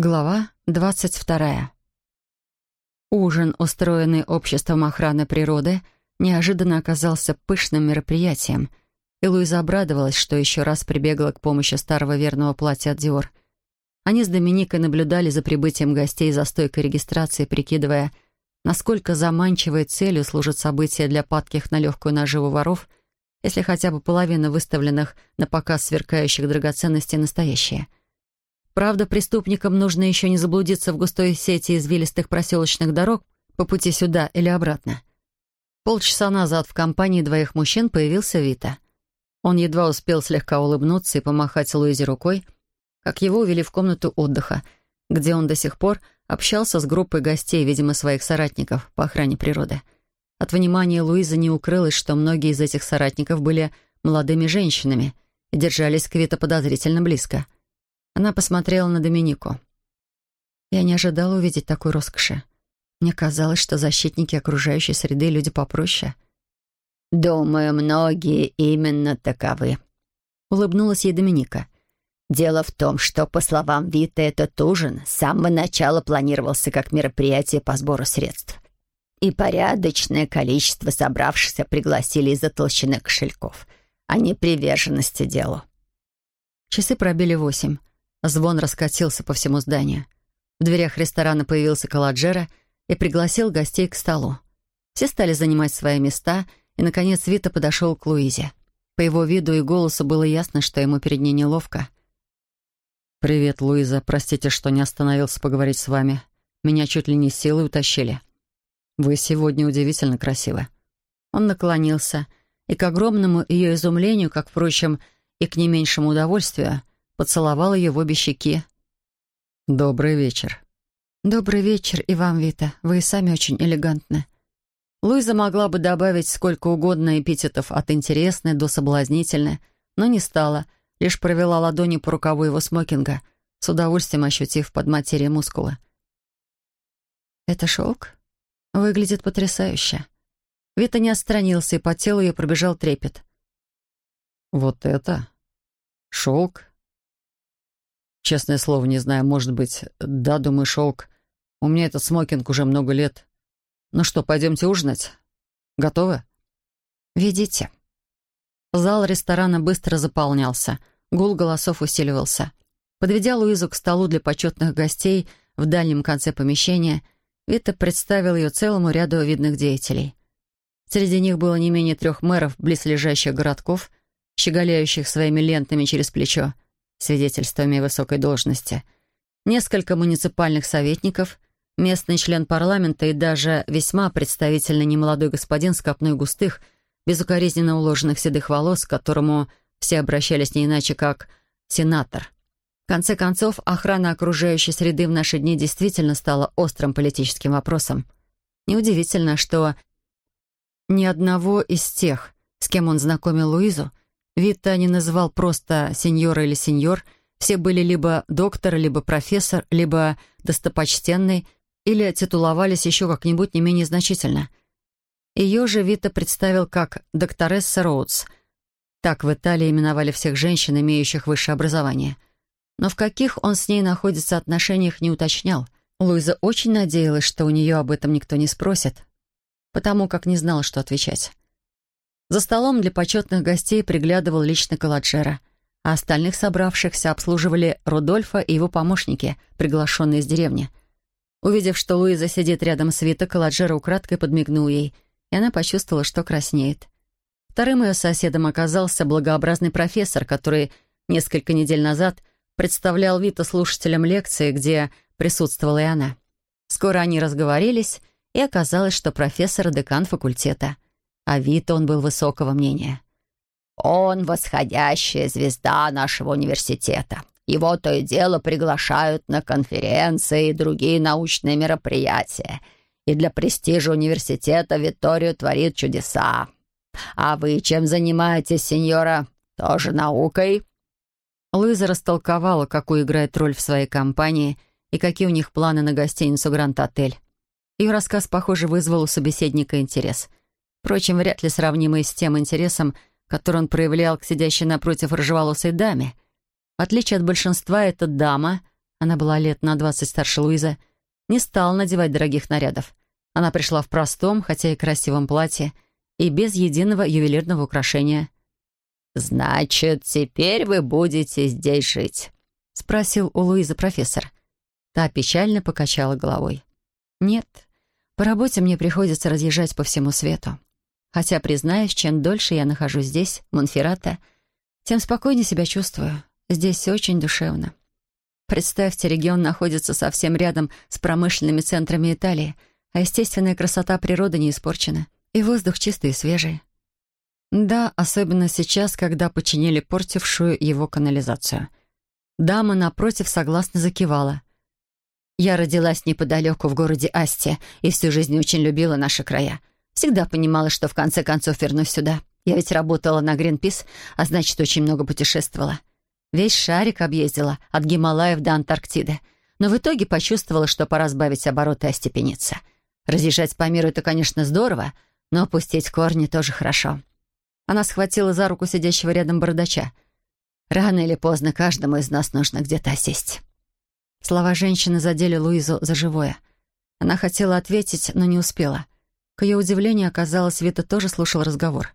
Глава двадцать вторая. Ужин, устроенный Обществом охраны природы, неожиданно оказался пышным мероприятием, и Луиза обрадовалась, что еще раз прибегла к помощи старого верного платья от Диор. Они с Доминикой наблюдали за прибытием гостей за стойкой регистрации, прикидывая, насколько заманчивой целью служат события для падких на легкую наживу воров, если хотя бы половина выставленных на показ сверкающих драгоценностей настоящие — Правда, преступникам нужно еще не заблудиться в густой сети извилистых проселочных дорог по пути сюда или обратно. Полчаса назад в компании двоих мужчин появился Вита. Он едва успел слегка улыбнуться и помахать Луизе рукой, как его увели в комнату отдыха, где он до сих пор общался с группой гостей, видимо, своих соратников по охране природы. От внимания Луизы не укрылось, что многие из этих соратников были молодыми женщинами и держались к Вита подозрительно близко — она посмотрела на Доминику. Я не ожидала увидеть такой роскоши. Мне казалось, что защитники окружающей среды — люди попроще. «Думаю, многие именно таковы», — улыбнулась ей Доминика. «Дело в том, что, по словам Вита, этот ужин с самого начала планировался как мероприятие по сбору средств. И порядочное количество собравшихся пригласили из-за толщины кошельков, а не приверженности делу». Часы пробили восемь. Звон раскатился по всему зданию. В дверях ресторана появился Каладжера и пригласил гостей к столу. Все стали занимать свои места, и, наконец, Вита подошел к Луизе. По его виду и голосу было ясно, что ему перед ней неловко. «Привет, Луиза. Простите, что не остановился поговорить с вами. Меня чуть ли не силой утащили. Вы сегодня удивительно красивы». Он наклонился, и к огромному ее изумлению, как, впрочем, и к не меньшему удовольствию, поцеловал ее в обе щеки. «Добрый вечер». «Добрый вечер и вам, Вита. Вы и сами очень элегантны». Луиза могла бы добавить сколько угодно эпитетов от «интересной» до «соблазнительной», но не стала, лишь провела ладони по рукаву его смокинга, с удовольствием ощутив под материей мускулы. «Это шелк? Выглядит потрясающе». Вита не отстранился, и по телу ее пробежал трепет. «Вот это? Шелк? Честное слово, не знаю, может быть. Да, думаю, шелк. У меня этот смокинг уже много лет. Ну что, пойдемте ужинать? Готовы? Ведите. Зал ресторана быстро заполнялся. Гул голосов усиливался. Подведя Луизу к столу для почетных гостей в дальнем конце помещения, Вита представил ее целому ряду видных деятелей. Среди них было не менее трех мэров близлежащих городков, щеголяющих своими лентами через плечо, свидетельствами высокой должности, несколько муниципальных советников, местный член парламента и даже весьма представительный немолодой господин с копной густых, безукоризненно уложенных седых волос, к которому все обращались не иначе, как «сенатор». В конце концов, охрана окружающей среды в наши дни действительно стала острым политическим вопросом. Неудивительно, что ни одного из тех, с кем он знакомил Луизу, Вита не называл просто сеньора или сеньор. Все были либо доктор, либо профессор, либо достопочтенный, или титуловались еще как-нибудь не менее значительно. Ее же Вита представил как докторесса Роудс. Так в Италии именовали всех женщин, имеющих высшее образование. Но в каких он с ней находится отношениях, не уточнял. Луиза очень надеялась, что у нее об этом никто не спросит, потому как не знала, что отвечать. За столом для почетных гостей приглядывал лично Каладжера, а остальных собравшихся обслуживали Рудольфа и его помощники, приглашенные из деревни. Увидев, что Луиза сидит рядом с Вита, Каладжера украдкой подмигнул ей, и она почувствовала, что краснеет. Вторым ее соседом оказался благообразный профессор, который несколько недель назад представлял Вита слушателям лекции, где присутствовала и она. Скоро они разговорились, и оказалось, что профессор — декан факультета — а вид он был высокого мнения. «Он восходящая звезда нашего университета. Его то и дело приглашают на конференции и другие научные мероприятия. И для престижа университета Витторио творит чудеса. А вы чем занимаетесь, сеньора? Тоже наукой?» Луиза растолковала, какую играет роль в своей компании и какие у них планы на гостиницу «Гранд-отель». Ее рассказ, похоже, вызвал у собеседника интерес — Впрочем, вряд ли сравнимый с тем интересом, который он проявлял к сидящей напротив рыжеволосой даме. В отличие от большинства, эта дама она была лет на двадцать старше Луизы, не стала надевать дорогих нарядов. Она пришла в простом, хотя и красивом платье, и без единого ювелирного украшения. «Значит, теперь вы будете здесь жить?» — спросил у Луизы профессор. Та печально покачала головой. «Нет, по работе мне приходится разъезжать по всему свету. Хотя, признаюсь, чем дольше я нахожусь здесь, в Монферрато, тем спокойнее себя чувствую. Здесь все очень душевно. Представьте, регион находится совсем рядом с промышленными центрами Италии, а естественная красота природы не испорчена, и воздух чистый и свежий. Да, особенно сейчас, когда починили портившую его канализацию. Дама напротив согласно закивала. Я родилась неподалеку в городе Асте и всю жизнь очень любила наши края. Всегда понимала, что в конце концов вернусь сюда. Я ведь работала на Гринпис, а значит, очень много путешествовала. Весь шарик объездила, от Гималаев до Антарктиды. Но в итоге почувствовала, что пора сбавить обороты и остепениться. Разъезжать по миру — это, конечно, здорово, но опустить корни тоже хорошо. Она схватила за руку сидящего рядом бородача. «Рано или поздно каждому из нас нужно где-то осесть». Слова женщины задели Луизу за живое. Она хотела ответить, но не успела. К ее удивлению оказалось, Вита тоже слушал разговор.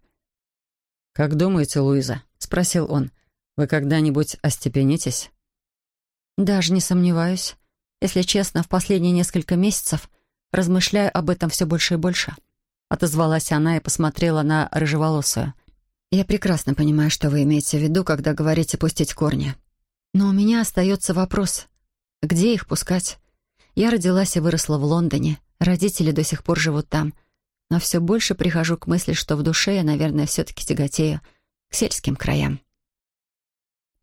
«Как думаете, Луиза?» — спросил он. «Вы когда-нибудь остепенитесь?» «Даже не сомневаюсь. Если честно, в последние несколько месяцев размышляю об этом все больше и больше». Отозвалась она и посмотрела на рыжеволосую. «Я прекрасно понимаю, что вы имеете в виду, когда говорите «пустить корни». Но у меня остается вопрос. Где их пускать? Я родилась и выросла в Лондоне. Родители до сих пор живут там. Но все больше прихожу к мысли, что в душе я, наверное, все-таки тяготею к сельским краям.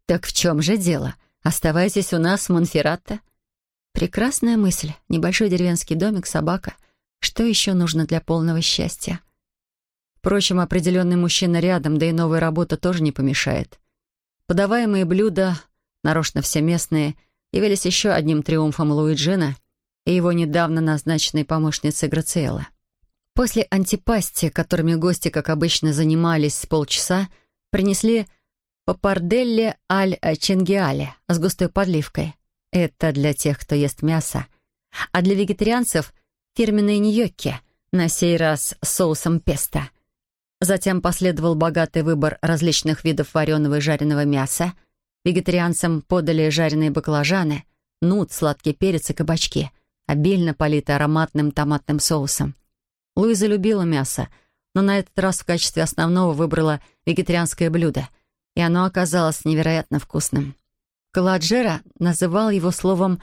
«Так в чем же дело? Оставайтесь у нас в Монферратто?» Прекрасная мысль. Небольшой деревенский домик, собака. Что еще нужно для полного счастья? Впрочем, определенный мужчина рядом, да и новая работа тоже не помешает. Подаваемые блюда, нарочно все местные — явились еще одним триумфом Луиджина и его недавно назначенной помощницы Грациэлы. После антипасти, которыми гости, как обычно, занимались с полчаса, принесли папарделле аль чингиале с густой подливкой. Это для тех, кто ест мясо. А для вегетарианцев — фирменные ньокки, на сей раз с соусом песто. Затем последовал богатый выбор различных видов вареного и жареного мяса — Вегетарианцам подали жареные баклажаны, нут, сладкий перец и кабачки, обильно политые ароматным томатным соусом. Луиза любила мясо, но на этот раз в качестве основного выбрала вегетарианское блюдо, и оно оказалось невероятно вкусным. Каладжера называл его словом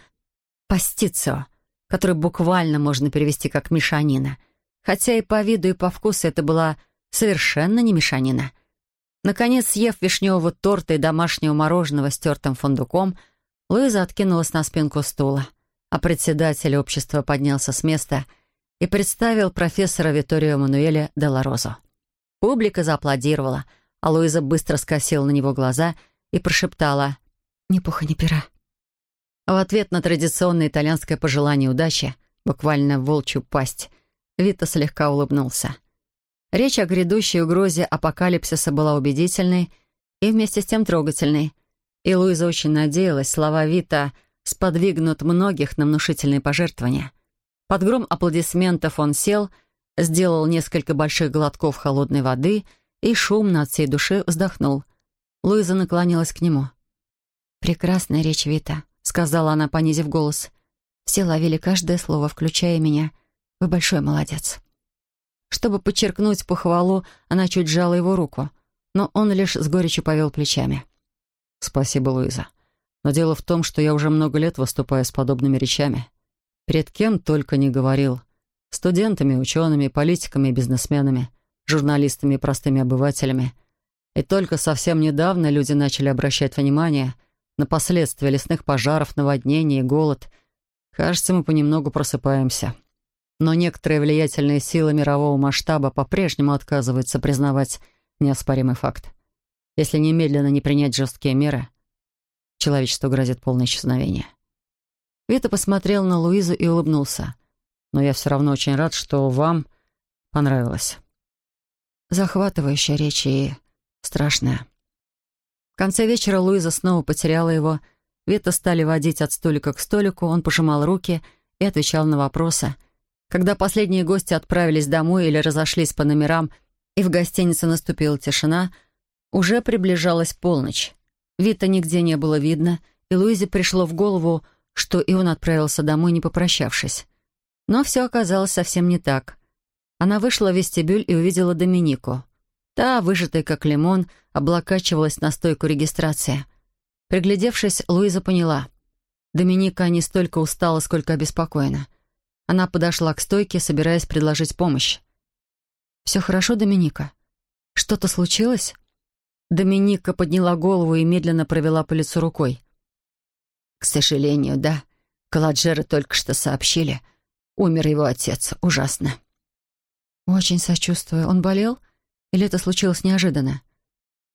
«пастицио», который буквально можно перевести как «мешанина», хотя и по виду, и по вкусу это была совершенно не мешанина — Наконец, съев вишневого торта и домашнего мороженого с тертым фундуком, Луиза откинулась на спинку стула, а председатель общества поднялся с места и представил профессора Виторио Мануэля де Ларозо. Публика зааплодировала, а Луиза быстро скосила на него глаза и прошептала «Ни пуха, ни пера». В ответ на традиционное итальянское пожелание удачи, буквально волчью пасть, Вита слегка улыбнулся. Речь о грядущей угрозе апокалипсиса была убедительной и вместе с тем трогательной. И Луиза очень надеялась, слова Вита сподвигнут многих на внушительные пожертвования. Под гром аплодисментов он сел, сделал несколько больших глотков холодной воды и шумно от всей души вздохнул. Луиза наклонилась к нему. «Прекрасная речь Вита», — сказала она, понизив голос. «Все ловили каждое слово, включая меня. Вы большой молодец». Чтобы подчеркнуть похвалу, она чуть сжала его руку, но он лишь с горечью повел плечами. «Спасибо, Луиза. Но дело в том, что я уже много лет выступаю с подобными речами. Перед кем только не говорил. Студентами, учеными, политиками бизнесменами, журналистами и простыми обывателями. И только совсем недавно люди начали обращать внимание на последствия лесных пожаров, наводнений и голод. Кажется, мы понемногу просыпаемся». Но некоторые влиятельные силы мирового масштаба по-прежнему отказываются признавать неоспоримый факт. Если немедленно не принять жесткие меры, человечеству грозит полное исчезновение. Вита посмотрел на Луизу и улыбнулся. «Но я все равно очень рад, что вам понравилось». Захватывающая речь и страшная. В конце вечера Луиза снова потеряла его, Вита стали водить от столика к столику, он пожимал руки и отвечал на вопросы. Когда последние гости отправились домой или разошлись по номерам, и в гостинице наступила тишина, уже приближалась полночь. Вита нигде не было видно, и Луизе пришло в голову, что и он отправился домой, не попрощавшись. Но все оказалось совсем не так. Она вышла в вестибюль и увидела Доминику. Та, выжатая как лимон, облокачивалась на стойку регистрации. Приглядевшись, Луиза поняла. Доминика не столько устала, сколько обеспокоена. Она подошла к стойке, собираясь предложить помощь. «Все хорошо, Доминика? Что-то случилось?» Доминика подняла голову и медленно провела по лицу рукой. «К сожалению, да. Каладжеры только что сообщили. Умер его отец. Ужасно». «Очень сочувствую. Он болел? Или это случилось неожиданно?»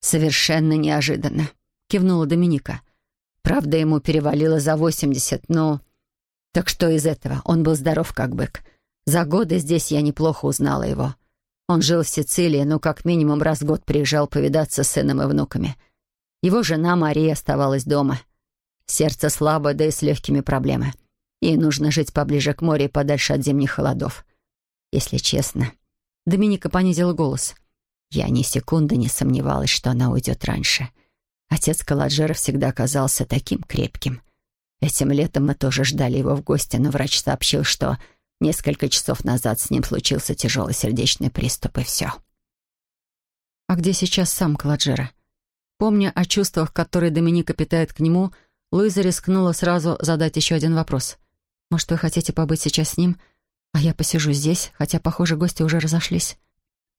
«Совершенно неожиданно», — кивнула Доминика. «Правда, ему перевалило за восемьдесят, но...» «Так что из этого? Он был здоров как бык. За годы здесь я неплохо узнала его. Он жил в Сицилии, но как минимум раз в год приезжал повидаться с сыном и внуками. Его жена Мария оставалась дома. Сердце слабо, да и с легкими проблемами. Ей нужно жить поближе к морю и подальше от зимних холодов. Если честно, Доминика понизила голос. Я ни секунды не сомневалась, что она уйдет раньше. Отец Каладжера всегда оказался таким крепким. Этим летом мы тоже ждали его в гости, но врач сообщил, что несколько часов назад с ним случился тяжелый сердечный приступ, и все. А где сейчас сам Каладжера? Помня о чувствах, которые Доминика питает к нему, Луиза рискнула сразу задать еще один вопрос. «Может, вы хотите побыть сейчас с ним?» А я посижу здесь, хотя, похоже, гости уже разошлись.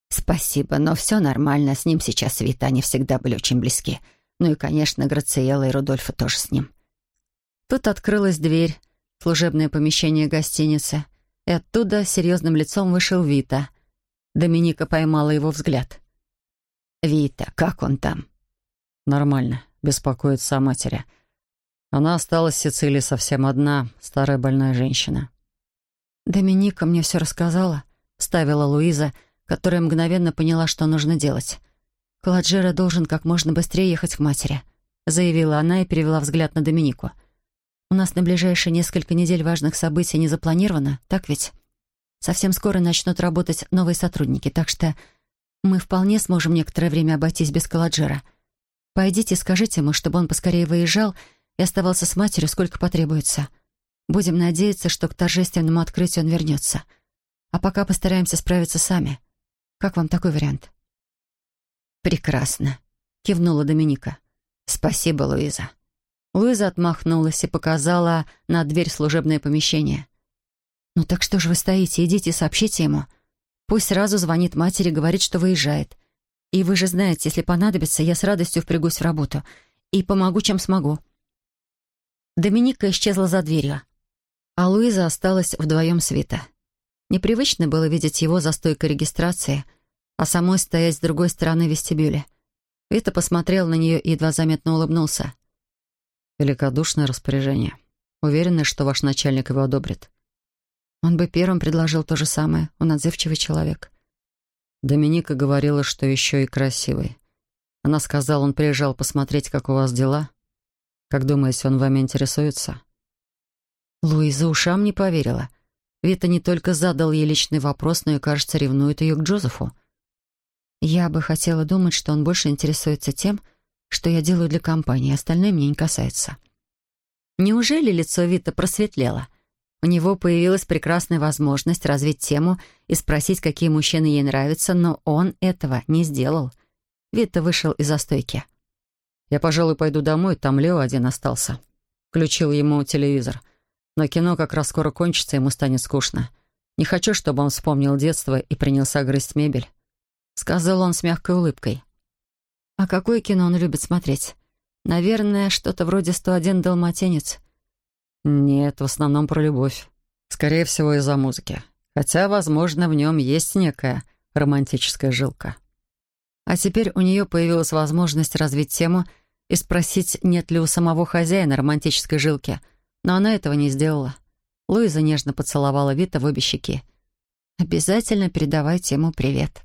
Спасибо, но все нормально. С ним сейчас Вита, они всегда были очень близки. Ну и, конечно, Грациела и Рудольфа тоже с ним. Тут открылась дверь, служебное помещение гостиницы, и оттуда серьезным лицом вышел Вита. Доминика поймала его взгляд. «Вита, как он там?» «Нормально. Беспокоится о матери. Она осталась в Сицилии совсем одна, старая больная женщина. «Доминика мне все рассказала», — ставила Луиза, которая мгновенно поняла, что нужно делать. «Каладжера должен как можно быстрее ехать к матери», — заявила она и перевела взгляд на Доминику. «У нас на ближайшие несколько недель важных событий не запланировано, так ведь? Совсем скоро начнут работать новые сотрудники, так что мы вполне сможем некоторое время обойтись без Каладжера. Пойдите, скажите ему, чтобы он поскорее выезжал и оставался с матерью, сколько потребуется». Будем надеяться, что к торжественному открытию он вернется. А пока постараемся справиться сами. Как вам такой вариант?» «Прекрасно», — кивнула Доминика. «Спасибо, Луиза». Луиза отмахнулась и показала на дверь служебное помещение. «Ну так что же вы стоите? Идите и сообщите ему. Пусть сразу звонит матери говорит, что выезжает. И вы же знаете, если понадобится, я с радостью впрягусь в работу и помогу, чем смогу». Доминика исчезла за дверью, а Луиза осталась вдвоем с Вита. Непривычно было видеть его за стойкой регистрации, а самой стоять с другой стороны вестибюля. Вита посмотрел на нее и едва заметно улыбнулся. «Великодушное распоряжение. Уверена, что ваш начальник его одобрит». Он бы первым предложил то же самое. Он отзывчивый человек. Доминика говорила, что еще и красивый. Она сказала, он приезжал посмотреть, как у вас дела. Как думаете, он вами интересуется?» Луиза ушам не поверила. Вита не только задал ей личный вопрос, но и, кажется, ревнует ее к Джозефу. Я бы хотела думать, что он больше интересуется тем, что я делаю для компании, остальное мне не касается. Неужели лицо Вита просветлело? У него появилась прекрасная возможность развить тему и спросить, какие мужчины ей нравятся, но он этого не сделал. Вита вышел из-за стойки. «Я, пожалуй, пойду домой, там Лео один остался». Включил ему телевизор — но кино как раз скоро кончится, ему станет скучно. Не хочу, чтобы он вспомнил детство и принялся грызть мебель», — сказал он с мягкой улыбкой. «А какое кино он любит смотреть? Наверное, что-то вроде «101 далматинец». «Нет, в основном про любовь. Скорее всего, из-за музыки. Хотя, возможно, в нем есть некая романтическая жилка». А теперь у нее появилась возможность развить тему и спросить, нет ли у самого хозяина романтической жилки — но она этого не сделала. Луиза нежно поцеловала Вита в обе щеки. «Обязательно передавайте ему привет».